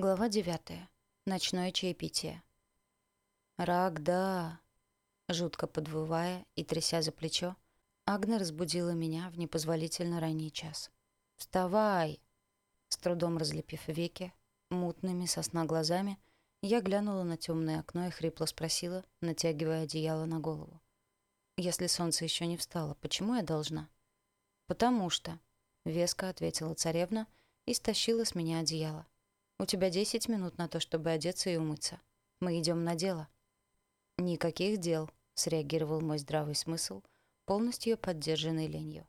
Глава 9. Ночное чаепитие. «Рагда!» Жутко подвывая и тряся за плечо, Агна разбудила меня в непозволительно ранний час. «Вставай!» С трудом разлепив веки, мутными сосна глазами, я глянула на темное окно и хрипло спросила, натягивая одеяло на голову. «Если солнце еще не встало, почему я должна?» «Потому что», — веско ответила царевна и стащила с меня одеяло. У тебя 10 минут на то, чтобы одеться и умыться. Мы идем на дело». «Никаких дел», — среагировал мой здравый смысл, полностью поддержанный ленью.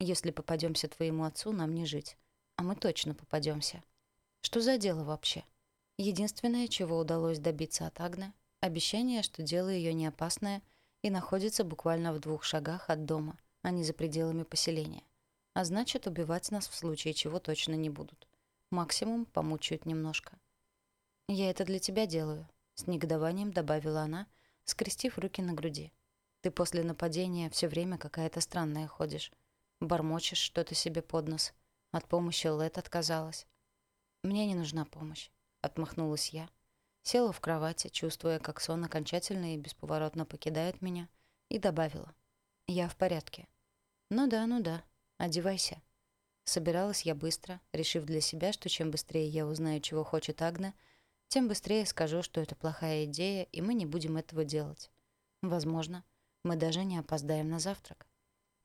«Если попадемся твоему отцу, нам не жить. А мы точно попадемся. Что за дело вообще?» Единственное, чего удалось добиться от Агны — обещание, что дело ее не опасное и находится буквально в двух шагах от дома, а не за пределами поселения. А значит, убивать нас в случае чего точно не будут. Максимум помучают немножко. «Я это для тебя делаю», — с негодованием добавила она, скрестив руки на груди. «Ты после нападения все время какая-то странная ходишь. Бормочешь что-то себе под нос. От помощи Лет отказалась». «Мне не нужна помощь», — отмахнулась я. Села в кровати, чувствуя, как сон окончательно и бесповоротно покидает меня, и добавила. «Я в порядке». «Ну да, ну да. Одевайся». Собиралась я быстро, решив для себя, что чем быстрее я узнаю, чего хочет Агна, тем быстрее скажу, что это плохая идея, и мы не будем этого делать. Возможно, мы даже не опоздаем на завтрак.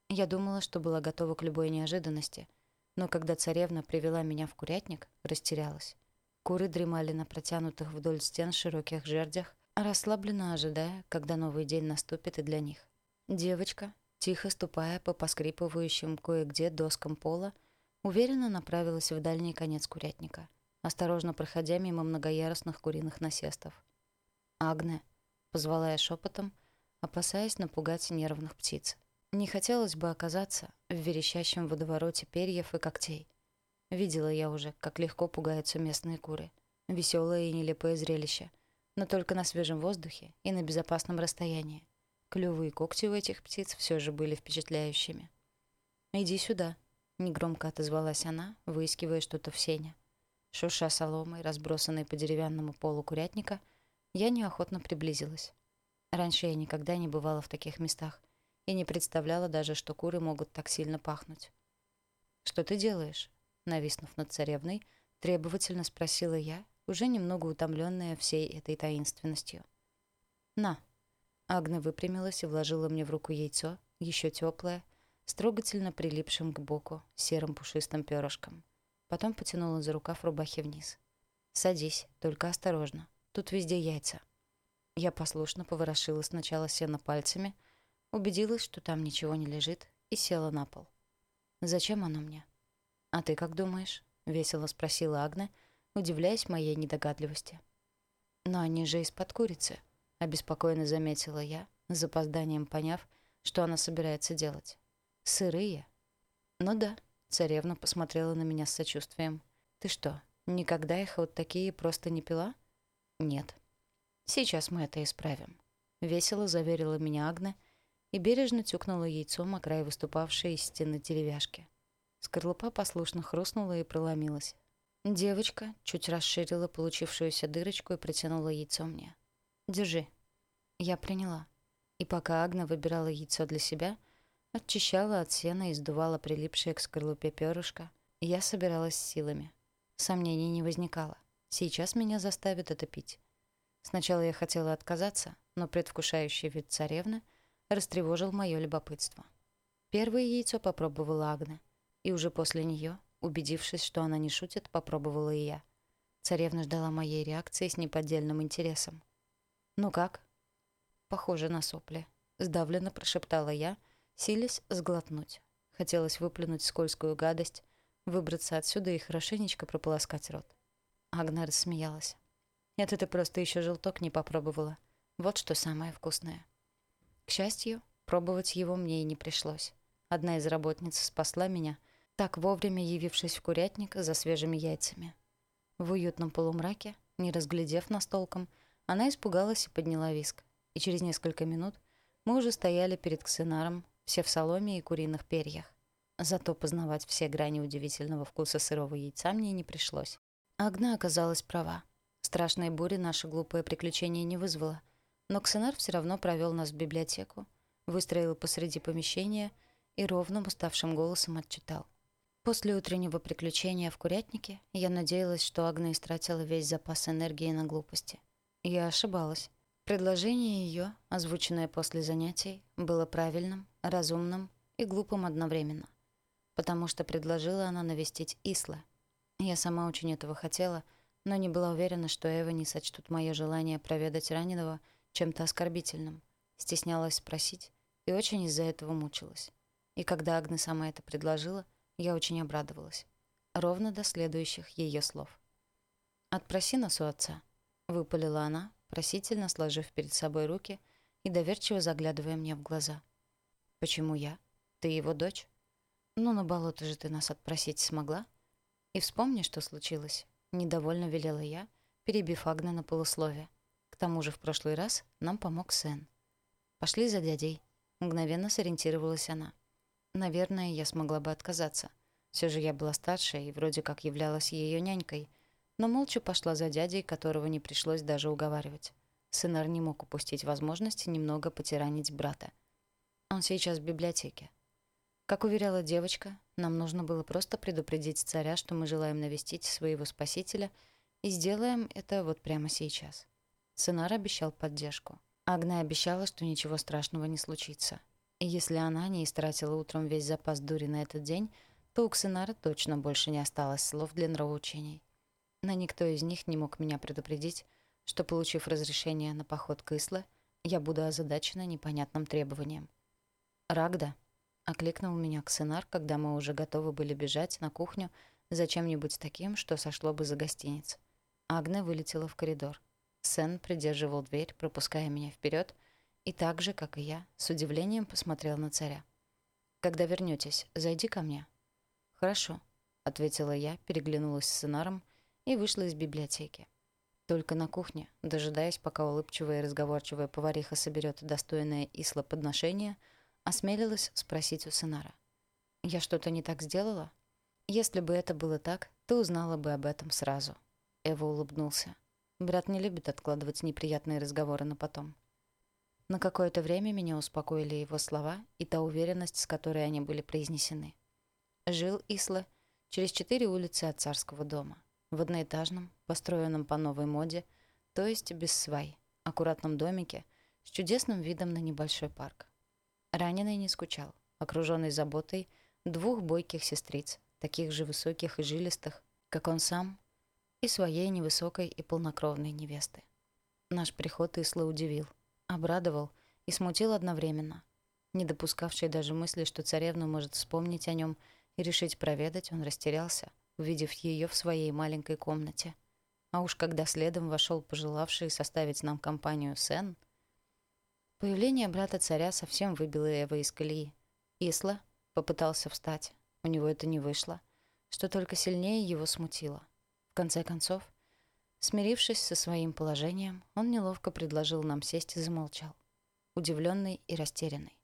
Я думала, что была готова к любой неожиданности, но когда царевна привела меня в курятник, растерялась. Куры дремали на протянутых вдоль стен широких жердях, расслабленно ожидая, когда новый день наступит и для них. Девочка, тихо ступая по поскрипывающим кое-где доскам пола, Уверенно направилась в дальний конец курятника, осторожно проходя мимо многоярусных куриных насестов. «Агне», — позвала я шепотом, опасаясь напугать нервных птиц. Не хотелось бы оказаться в верещащем водовороте перьев и когтей. Видела я уже, как легко пугаются местные куры. Веселое и нелепое зрелище, но только на свежем воздухе и на безопасном расстоянии. Клювы и когти у этих птиц все же были впечатляющими. «Иди сюда», Негромко отозвалась она, выискивая что-то в сене. Шурша соломой, разбросанной по деревянному полу курятника, я неохотно приблизилась. Раньше я никогда не бывала в таких местах и не представляла даже, что куры могут так сильно пахнуть. «Что ты делаешь?» Нависнув над царевной, требовательно спросила я, уже немного утомленная всей этой таинственностью. «На!» Агна выпрямилась и вложила мне в руку яйцо, еще теплое, с прилипшим к боку серым пушистым перышком. Потом потянула за рукав рубахи вниз. «Садись, только осторожно. Тут везде яйца». Я послушно поворошила сначала сено пальцами, убедилась, что там ничего не лежит, и села на пол. «Зачем оно мне?» «А ты как думаешь?» — весело спросила Агне, удивляясь моей недогадливости. «Но они же из-под курицы», — обеспокоенно заметила я, с запозданием поняв, что она собирается делать. Сырые? Ну да, царевна посмотрела на меня с сочувствием. Ты что, никогда их вот такие просто не пила? Нет. Сейчас мы это исправим. Весело заверила меня Агне и бережно тюкнула яйцом о край выступавшей из стены деревяшки. Скорлупа послушно хрустнула и проломилась. Девочка чуть расширила получившуюся дырочку и протянула яйцо мне. «Держи». Я приняла. И пока Агна выбирала яйцо для себя, Очищала от сена и сдувала прилипшее к скорлупе перышко. Я собиралась силами. Сомнений не возникало. Сейчас меня заставят это пить. Сначала я хотела отказаться, но предвкушающий вид царевны растревожил мое любопытство. Первое яйцо попробовала Агна, и уже после нее, убедившись, что она не шутит, попробовала и я. Царевна ждала моей реакции с неподдельным интересом. «Ну как?» «Похоже на сопли», — сдавленно прошептала я, силясь сглотнуть. Хотелось выплюнуть скользкую гадость, выбраться отсюда и хорошенечко прополоскать рот. Агна рассмеялась. «Это ты просто еще желток не попробовала. Вот что самое вкусное». К счастью, пробовать его мне и не пришлось. Одна из работниц спасла меня, так вовремя явившись в курятник за свежими яйцами. В уютном полумраке, не разглядев нас толком, она испугалась и подняла виск. И через несколько минут мы уже стояли перед Ксенаром, все в соломе и куриных перьях. Зато познавать все грани удивительного вкуса сырого яйца мне не пришлось. Агна оказалась права. Страшной бури наше глупое приключение не вызвало. Но Ксенар все равно провел нас в библиотеку, выстроил посреди помещения и ровным уставшим голосом отчитал. После утреннего приключения в курятнике я надеялась, что Агна истратила весь запас энергии на глупости. Я ошибалась. Предложение ее, озвученное после занятий, было правильным, разумным и глупым одновременно. Потому что предложила она навестить Исла. Я сама очень этого хотела, но не была уверена, что Эва не сочтут мое желание проведать раненого чем-то оскорбительным. Стеснялась спросить и очень из-за этого мучилась. И когда Агна сама это предложила — я очень обрадовалась. Ровно до следующих ее слов. «Отпроси нас у отца», — выпалила она, просительно сложив перед собой руки и доверчиво заглядывая мне в глаза. «Почему я? Ты его дочь? Ну, на болото же ты нас отпросить смогла? И вспомни, что случилось. Недовольно велела я, перебив Агна на полусловие. К тому же в прошлый раз нам помог Сен. «Пошли за дядей», — мгновенно сориентировалась она. Наверное, я смогла бы отказаться. Все же я была старше и вроде как являлась ее нянькой, но молча пошла за дядей, которого не пришлось даже уговаривать. Сынар не мог упустить возможности немного потиранить брата. Он сейчас в библиотеке. Как уверяла девочка, нам нужно было просто предупредить царя, что мы желаем навестить своего спасителя, и сделаем это вот прямо сейчас. Сынар обещал поддержку. Агна обещала, что ничего страшного не случится. И если она не истратила утром весь запас дури на этот день, то у Ксенара точно больше не осталось слов для нравоучений. Но никто из них не мог меня предупредить, что, получив разрешение на поход к Исле, я буду озадачена непонятным требованием. «Рагда», — окликнул меня Ксенар, когда мы уже готовы были бежать на кухню за чем-нибудь таким, что сошло бы за гостиниц. Агне вылетела в коридор. Сен придерживал дверь, пропуская меня вперед, — и так же, как и я, с удивлением посмотрел на царя. «Когда вернётесь, зайди ко мне». «Хорошо», — ответила я, переглянулась с сценаром и вышла из библиотеки. Только на кухне, дожидаясь, пока улыбчивая и разговорчивая повариха соберет достойное Исла подношение, осмелилась спросить у сценара. «Я что-то не так сделала?» «Если бы это было так, ты узнала бы об этом сразу». Эва улыбнулся. Брат не любит откладывать неприятные разговоры на потом. На какое-то время меня успокоили его слова и та уверенность, с которой они были произнесены. Жил Исла через четыре улицы от царского дома, в одноэтажном, построенном по новой моде, то есть без свай, аккуратном домике с чудесным видом на небольшой парк. Раненый не скучал, окруженный заботой двух бойких сестриц, таких же высоких и жилистых, как он сам, и своей невысокой и полнокровной невесты. Наш приход Исла удивил обрадовал и смутил одновременно. Не допускавший даже мысли, что царевна может вспомнить о нем и решить проведать, он растерялся, увидев ее в своей маленькой комнате. А уж когда следом вошел пожелавший составить нам компанию Сен, появление брата царя совсем выбило Эва из колеи. Исла попытался встать, у него это не вышло, что только сильнее его смутило. В конце концов, Смирившись со своим положением, он неловко предложил нам сесть и замолчал, удивленный и растерянный.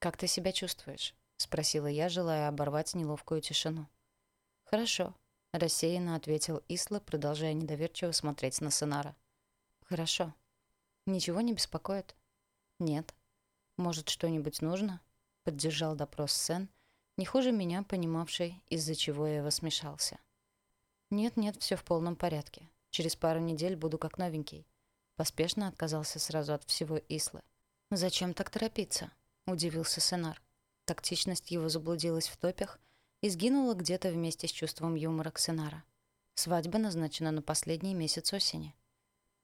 «Как ты себя чувствуешь?» — спросила я, желая оборвать неловкую тишину. «Хорошо», — рассеянно ответил Исла, продолжая недоверчиво смотреть на Сенара. «Хорошо. Ничего не беспокоит?» «Нет». «Может, что-нибудь нужно?» — поддержал допрос Сен, не хуже меня, понимавший, из-за чего я его смешался. «Нет-нет, все в полном порядке. Через пару недель буду как новенький. Поспешно отказался сразу от всего Ислы. «Зачем так торопиться?» — удивился Сенар. Тактичность его заблудилась в топях и сгинула где-то вместе с чувством юмора Ксенара. Свадьба назначена на последний месяц осени.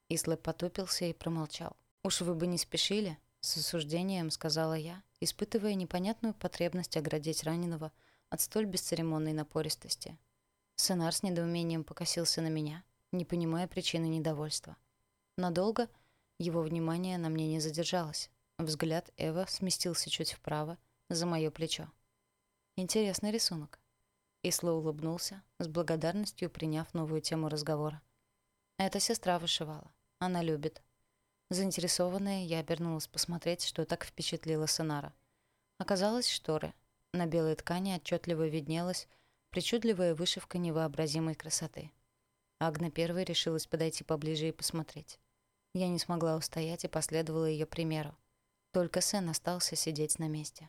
Ислы потупился и промолчал. «Уж вы бы не спешили», — с осуждением сказала я, испытывая непонятную потребность оградить раненого от столь бесцеремонной напористости. Сенар с недоумением покосился на меня — не понимая причины недовольства. Надолго его внимание на мне не задержалось. Взгляд Эва сместился чуть вправо, за моё плечо. Интересный рисунок. Исла улыбнулся, с благодарностью приняв новую тему разговора. Это сестра вышивала. Она любит. Заинтересованная, я обернулась посмотреть, что так впечатлило Сонара. Оказалось, шторы. На белой ткани отчетливо виднелась причудливая вышивка невообразимой красоты. Агна первой решилась подойти поближе и посмотреть. Я не смогла устоять и последовала ее примеру. Только Сэн остался сидеть на месте.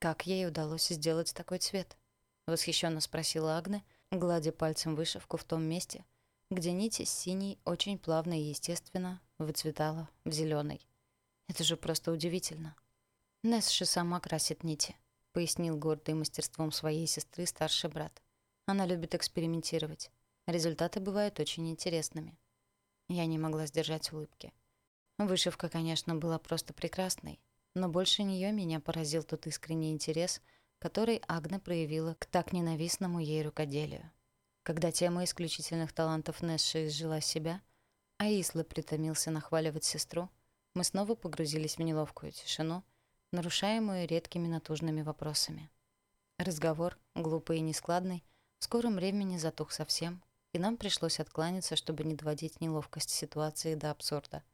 «Как ей удалось сделать такой цвет?» — восхищенно спросила Агна, гладя пальцем вышивку в том месте, где нить из синей очень плавно и естественно выцветала в зеленый. Это же просто удивительно. Несши сама красит нити, пояснил гордый мастерством своей сестры старший брат. Она любит экспериментировать. Результаты бывают очень интересными. Я не могла сдержать улыбки. Вышивка, конечно, была просто прекрасной, но больше нее меня поразил тот искренний интерес, который Агна проявила к так ненавистному ей рукоделию. Когда тема исключительных талантов Нэши изжила себя, а Исла притомился нахваливать сестру, мы снова погрузились в неловкую тишину, нарушаемую редкими натужными вопросами. Разговор, глупый и нескладный, в скором времени затух совсем, и нам пришлось откланяться, чтобы не доводить неловкость ситуации до абсурда.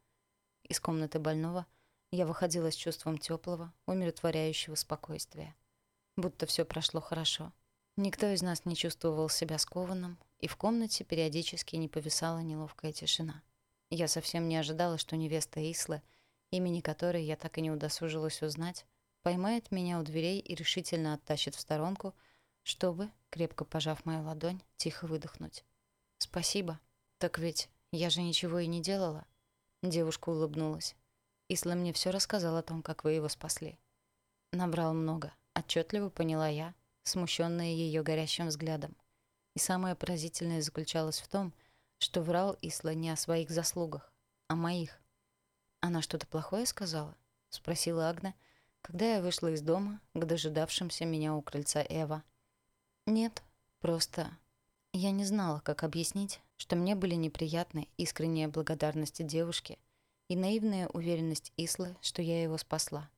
Из комнаты больного я выходила с чувством теплого, умиротворяющего спокойствия. Будто все прошло хорошо. Никто из нас не чувствовал себя скованным, и в комнате периодически не повисала неловкая тишина. Я совсем не ожидала, что невеста Ислы, имени которой я так и не удосужилась узнать, поймает меня у дверей и решительно оттащит в сторонку, чтобы, крепко пожав мою ладонь, тихо выдохнуть. «Спасибо. Так ведь я же ничего и не делала». Девушка улыбнулась. Исла мне все рассказал о том, как вы его спасли. Набрал много, отчетливо поняла я, смущенная ее горящим взглядом. И самое поразительное заключалось в том, что врал Исла не о своих заслугах, а моих. «Она что-то плохое сказала?» — спросила Агна, когда я вышла из дома к дожидавшимся меня у крыльца Эва. «Нет, просто я не знала, как объяснить, что мне были неприятны искренняя благодарность девушки и наивная уверенность Ислы, что я его спасла.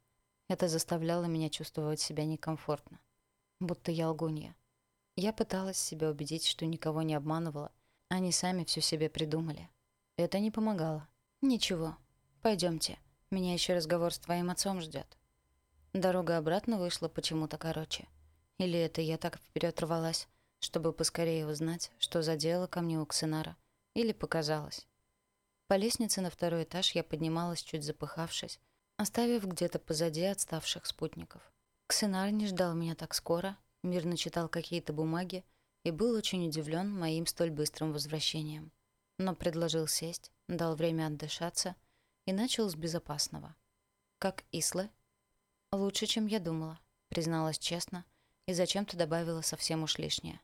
Это заставляло меня чувствовать себя некомфортно. Будто я лгунья. Я пыталась себя убедить, что никого не обманывала. Они сами все себе придумали. Это не помогало. «Ничего, пойдемте. Меня еще разговор с твоим отцом ждет. Дорога обратно вышла почему-то короче. Или это я так вперед рвалась, чтобы поскорее узнать, что за дело ко мне у Ксенара, или показалось. По лестнице на второй этаж я поднималась, чуть запыхавшись, оставив где-то позади отставших спутников. Ксенар не ждал меня так скоро, мирно читал какие-то бумаги и был очень удивлен моим столь быстрым возвращением. Но предложил сесть, дал время отдышаться и начал с безопасного. «Как Ислы?» «Лучше, чем я думала», — призналась честно, и зачем-то добавила совсем уж лишнее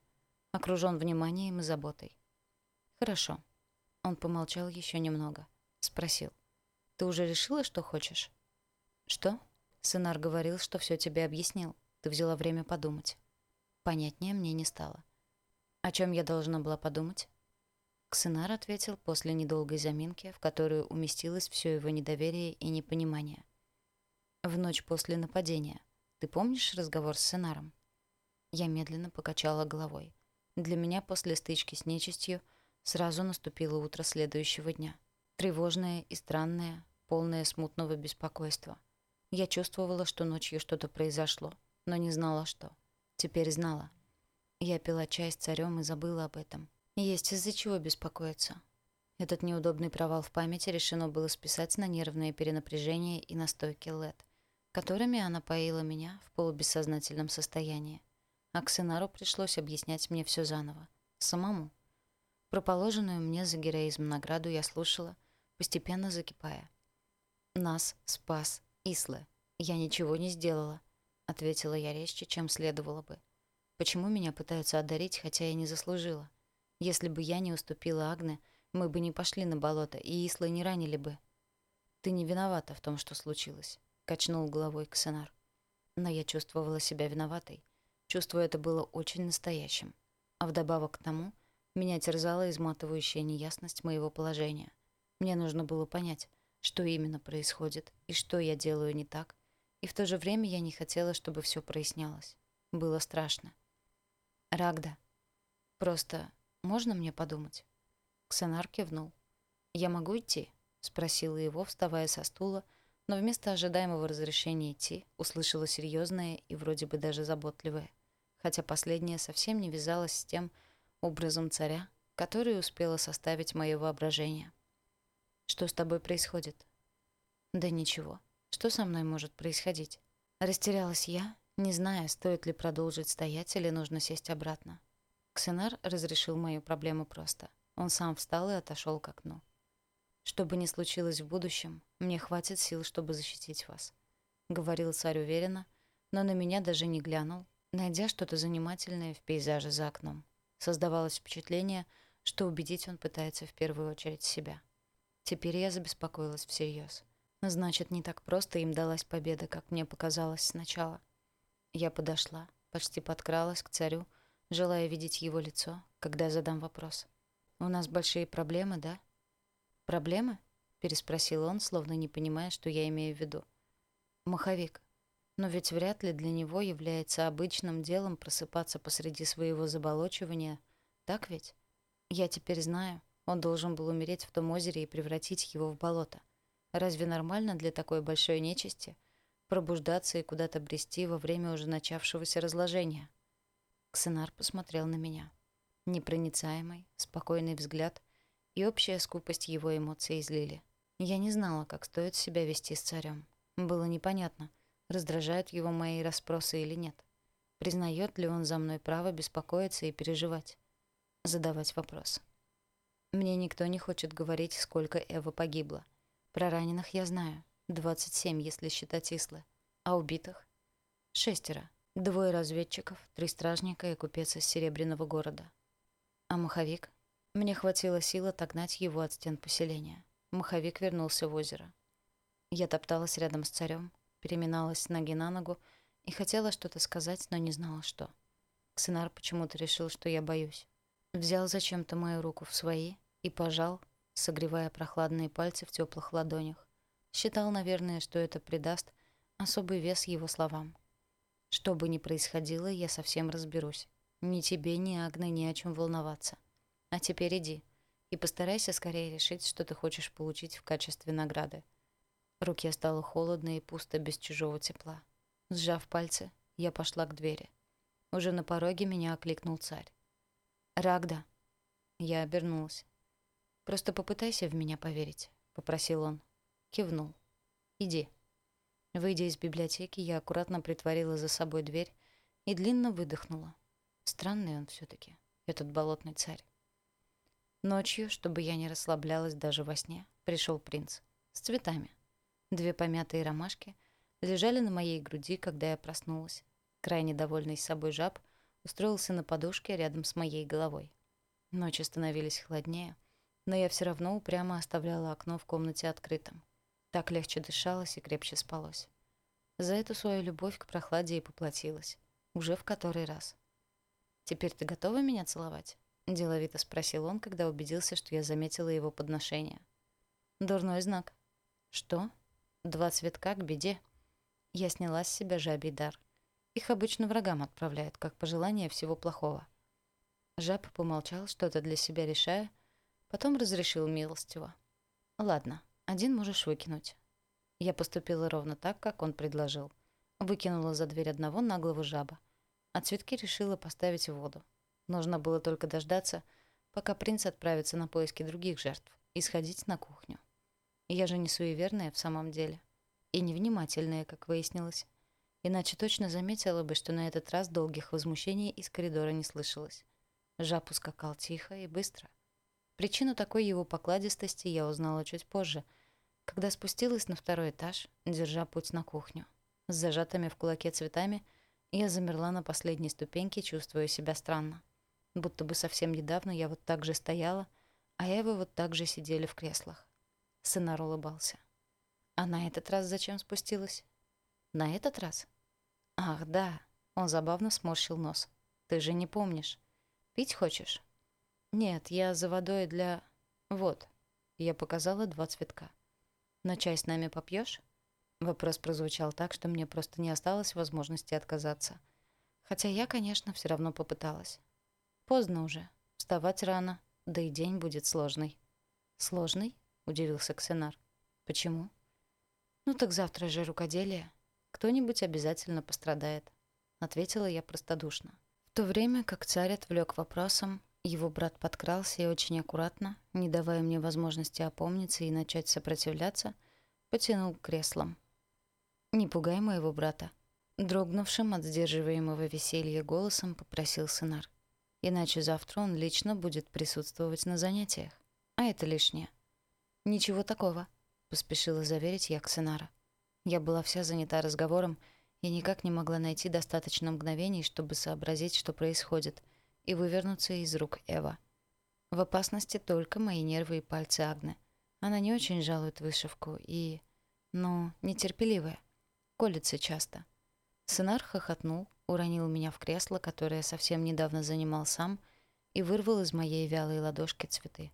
окружён вниманием и заботой. «Хорошо». Он помолчал ещё немного. Спросил. «Ты уже решила, что хочешь?» «Что?» Сынар говорил, что всё тебе объяснил. Ты взяла время подумать. Понятнее мне не стало. О чём я должна была подумать? Ксенар ответил после недолгой заминки, в которую уместилось всё его недоверие и непонимание. «В ночь после нападения. Ты помнишь разговор с Сенаром?» Я медленно покачала головой. Для меня после стычки с нечистью сразу наступило утро следующего дня. Тревожное и странное, полное смутного беспокойства. Я чувствовала, что ночью что-то произошло, но не знала, что. Теперь знала. Я пила чай с царем и забыла об этом. Есть из-за чего беспокоиться. Этот неудобный провал в памяти решено было списать на нервное перенапряжение и настойки Лед, которыми она поила меня в полубессознательном состоянии. Аксенару пришлось объяснять мне все заново. Самому. Про положенную мне за героизм награду я слушала, постепенно закипая. «Нас спас Исле. Я ничего не сделала», — ответила я резче, чем следовало бы. «Почему меня пытаются одарить, хотя я не заслужила? Если бы я не уступила Агне, мы бы не пошли на болото, и Ислы не ранили бы». «Ты не виновата в том, что случилось», — качнул головой Ксенар. Но я чувствовала себя виноватой, Чувство это было очень настоящим. А вдобавок к тому, меня терзала изматывающая неясность моего положения. Мне нужно было понять, что именно происходит и что я делаю не так, и в то же время я не хотела, чтобы все прояснялось. Было страшно. «Рагда, просто можно мне подумать?» Ксанар кивнул. «Я могу идти?» — спросила его, вставая со стула, но вместо ожидаемого разрешения идти услышала серьезное и вроде бы даже заботливое — хотя последнее совсем не вязалось с тем образом царя, которые успело составить мое воображение. «Что с тобой происходит?» «Да ничего. Что со мной может происходить?» Растерялась я, не зная, стоит ли продолжить стоять или нужно сесть обратно. Ксенар разрешил мою проблему просто. Он сам встал и отошел к окну. «Что бы ни случилось в будущем, мне хватит сил, чтобы защитить вас», — говорил царь уверенно, но на меня даже не глянул, найдя что-то занимательное в пейзаже за окном. Создавалось впечатление, что убедить он пытается в первую очередь себя. Теперь я забеспокоилась всерьез. Значит, не так просто им далась победа, как мне показалось сначала. Я подошла, почти подкралась к царю, желая видеть его лицо, когда задам вопрос. «У нас большие проблемы, да?» «Проблемы?» — переспросил он, словно не понимая, что я имею в виду. «Маховик. Но ведь вряд ли для него является обычным делом просыпаться посреди своего заболочивания, так ведь? Я теперь знаю, он должен был умереть в том озере и превратить его в болото. Разве нормально для такой большой нечисти пробуждаться и куда-то брести во время уже начавшегося разложения? Ксенар посмотрел на меня. Непроницаемый, спокойный взгляд и общая скупость его эмоций излили. Я не знала, как стоит себя вести с царем. Было непонятно, раздражают его мои расспросы или нет. Признает ли он за мной право беспокоиться и переживать? Задавать вопрос. Мне никто не хочет говорить, сколько Эва погибло. Про раненых я знаю. 27, если считать Ислы. А убитых? Шестеро. Двое разведчиков, три стражника и купец из Серебряного города. А маховик? Мне хватило сил отогнать его от стен поселения. Маховик вернулся в озеро. Я топталась рядом с царем, переминалась с ноги на ногу и хотела что-то сказать, но не знала, что. Ксенар почему-то решил, что я боюсь. Взял зачем-то мою руку в свои и пожал, согревая прохладные пальцы в теплых ладонях. Считал, наверное, что это придаст особый вес его словам. Что бы ни происходило, я совсем разберусь. Ни тебе, ни Агне ни о чем волноваться. А теперь иди и постарайся скорее решить, что ты хочешь получить в качестве награды. Руке стало холодно и пусто без чужого тепла. Сжав пальцы, я пошла к двери. Уже на пороге меня окликнул царь. «Рагда!» Я обернулась. «Просто попытайся в меня поверить», — попросил он. Кивнул. «Иди». Выйдя из библиотеки, я аккуратно притворила за собой дверь и длинно выдохнула. Странный он все таки этот болотный царь. Ночью, чтобы я не расслаблялась даже во сне, пришел принц. С цветами. Две помятые ромашки лежали на моей груди, когда я проснулась. Крайне довольный собой жаб устроился на подушке рядом с моей головой. Ночи становились холоднее, но я все равно упрямо оставляла окно в комнате открытым. Так легче дышалось и крепче спалось. За эту свою любовь к прохладе и поплатилась. Уже в который раз. «Теперь ты готова меня целовать?» — деловито спросил он, когда убедился, что я заметила его подношение. «Дурной знак». «Что?» «Два цветка к беде». Я сняла с себя жабий дар. Их обычно врагам отправляют, как пожелание всего плохого. Жаб помолчал, что-то для себя решая, Потом разрешил милостиво. «Ладно, один можешь выкинуть». Я поступила ровно так, как он предложил. Выкинула за дверь одного наглого жаба. А цветки решила поставить в воду. Нужно было только дождаться, пока принц отправится на поиски других жертв и сходить на кухню. Я же не суеверная в самом деле. И невнимательная, как выяснилось. Иначе точно заметила бы, что на этот раз долгих возмущений из коридора не слышалось. Жаб ускакал тихо и быстро — Причину такой его покладистости я узнала чуть позже, когда спустилась на второй этаж, держа путь на кухню. С зажатыми в кулаке цветами я замерла на последней ступеньке, чувствуя себя странно. Будто бы совсем недавно я вот так же стояла, а Эвы вот так же сидели в креслах. Сынар улыбался. «А на этот раз зачем спустилась?» «На этот раз?» «Ах, да!» Он забавно сморщил нос. «Ты же не помнишь. Пить хочешь?» «Нет, я за водой для... Вот». Я показала два цветка. «На чай с нами попьешь? Вопрос прозвучал так, что мне просто не осталось возможности отказаться. Хотя я, конечно, все равно попыталась. Поздно уже. Вставать рано. Да и день будет сложный. «Сложный?» — удивился Ксенар. «Почему?» «Ну так завтра же рукоделие. Кто-нибудь обязательно пострадает», — ответила я простодушно. В то время как царь отвлек вопросом, Его брат подкрался и очень аккуратно, не давая мне возможности опомниться и начать сопротивляться, потянул к креслам. «Не пугай моего брата», — дрогнувшим от сдерживаемого веселья голосом попросил сынар. «Иначе завтра он лично будет присутствовать на занятиях, а это лишнее». «Ничего такого», — поспешила заверить я Ксенара. Я была вся занята разговором и никак не могла найти достаточно мгновений, чтобы сообразить, что происходит — и вывернуться из рук Эва. В опасности только мои нервы и пальцы Агны. Она не очень жалует вышивку и... ну, нетерпеливая. Колется часто. Сынар хохотнул, уронил меня в кресло, которое совсем недавно занимал сам, и вырвал из моей вялой ладошки цветы.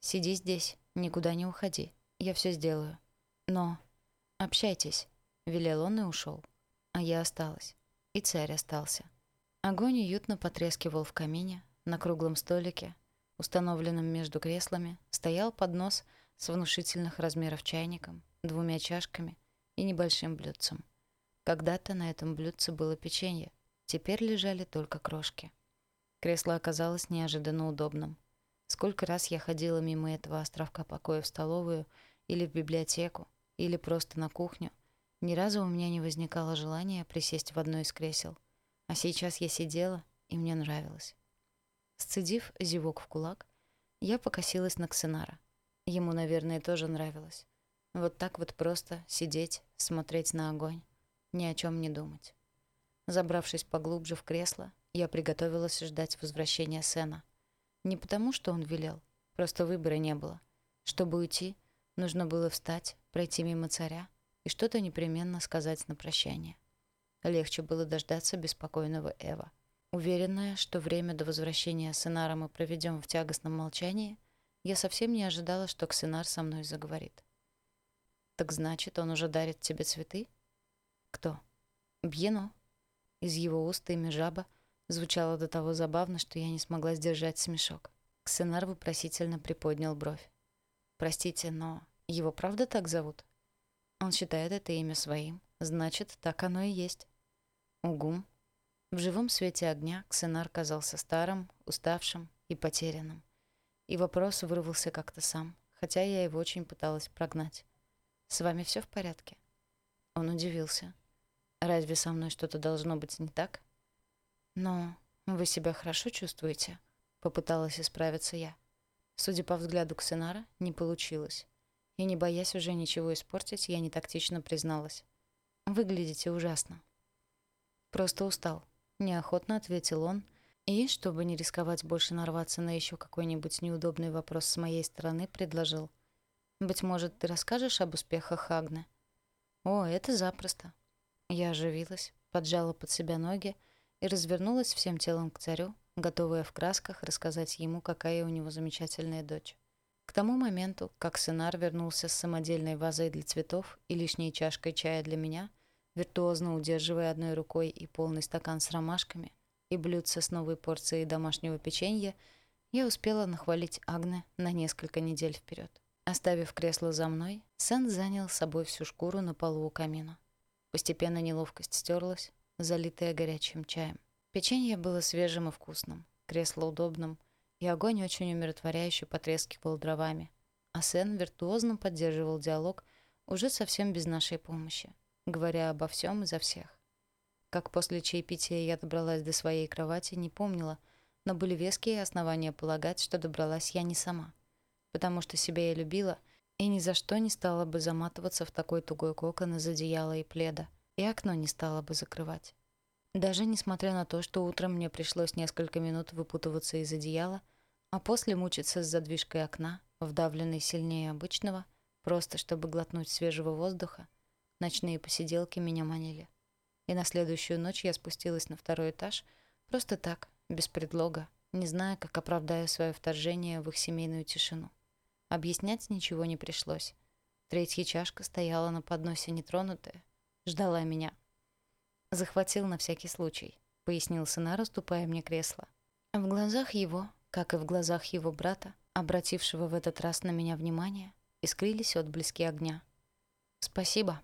«Сиди здесь, никуда не уходи. Я все сделаю. Но общайтесь», — велел он и ушел. А я осталась. И царь остался. Огонь уютно потрескивал в камине, на круглом столике, установленном между креслами, стоял поднос с внушительных размеров чайником, двумя чашками и небольшим блюдцем. Когда-то на этом блюдце было печенье, теперь лежали только крошки. Кресло оказалось неожиданно удобным. Сколько раз я ходила мимо этого островка покоя в столовую или в библиотеку, или просто на кухню, ни разу у меня не возникало желания присесть в одно из кресел. А сейчас я сидела, и мне нравилось. Сцедив зевок в кулак, я покосилась на Ксенара. Ему, наверное, тоже нравилось. Вот так вот просто сидеть, смотреть на огонь, ни о чем не думать. Забравшись поглубже в кресло, я приготовилась ждать возвращения Сена. Не потому, что он велел, просто выбора не было. Чтобы уйти, нужно было встать, пройти мимо царя и что-то непременно сказать на прощание. Легче было дождаться беспокойного Эва. Уверенная, что время до возвращения Сенара мы проведем в тягостном молчании, я совсем не ожидала, что Ксенар со мной заговорит. «Так значит, он уже дарит тебе цветы?» «Кто?» «Бьено». Из его уст имя жаба звучало до того забавно, что я не смогла сдержать смешок. Ксенар вопросительно приподнял бровь. «Простите, но его правда так зовут?» Он считает это имя своим. Значит, так оно и есть. Угу. В живом свете огня Ксенар казался старым, уставшим и потерянным. И вопрос вырвался как-то сам, хотя я его очень пыталась прогнать. «С вами все в порядке?» Он удивился. «Разве со мной что-то должно быть не так?» «Но вы себя хорошо чувствуете?» Попыталась исправиться я. Судя по взгляду Ксенара, не получилось. И не боясь уже ничего испортить, я не тактично призналась. «Выглядите ужасно». Просто устал. Неохотно ответил он. И, чтобы не рисковать больше нарваться на еще какой-нибудь неудобный вопрос с моей стороны, предложил. «Быть может, ты расскажешь об успехах Агны?» «О, это запросто». Я оживилась, поджала под себя ноги и развернулась всем телом к царю, готовая в красках рассказать ему, какая у него замечательная дочь. К тому моменту, как сынар вернулся с самодельной вазой для цветов и лишней чашкой чая для меня — виртуозно удерживая одной рукой и полный стакан с ромашками, и блюдце с новой порцией домашнего печенья, я успела нахвалить Агне на несколько недель вперед. Оставив кресло за мной, Сэн занял с собой всю шкуру на полу у камина. Постепенно неловкость стерлась, залитая горячим чаем. Печенье было свежим и вкусным, кресло удобным, и огонь очень умиротворяюще потрескивал дровами, а Сэн виртуозно поддерживал диалог уже совсем без нашей помощи говоря обо всем и за всех. Как после чаепития я добралась до своей кровати, не помнила, но были веские основания полагать, что добралась я не сама. Потому что себя я любила и ни за что не стала бы заматываться в такой тугой кокон из одеяла и пледа, и окно не стала бы закрывать. Даже несмотря на то, что утром мне пришлось несколько минут выпутываться из одеяла, а после мучиться с задвижкой окна, вдавленной сильнее обычного, просто чтобы глотнуть свежего воздуха, Ночные посиделки меня манили. И на следующую ночь я спустилась на второй этаж просто так, без предлога, не зная, как оправдаю свое вторжение в их семейную тишину. Объяснять ничего не пришлось. Третья чашка стояла на подносе нетронутая, ждала меня. «Захватил на всякий случай», — пояснил Сынар, уступая мне кресло. В глазах его, как и в глазах его брата, обратившего в этот раз на меня внимание, искрились отблески огня. «Спасибо»,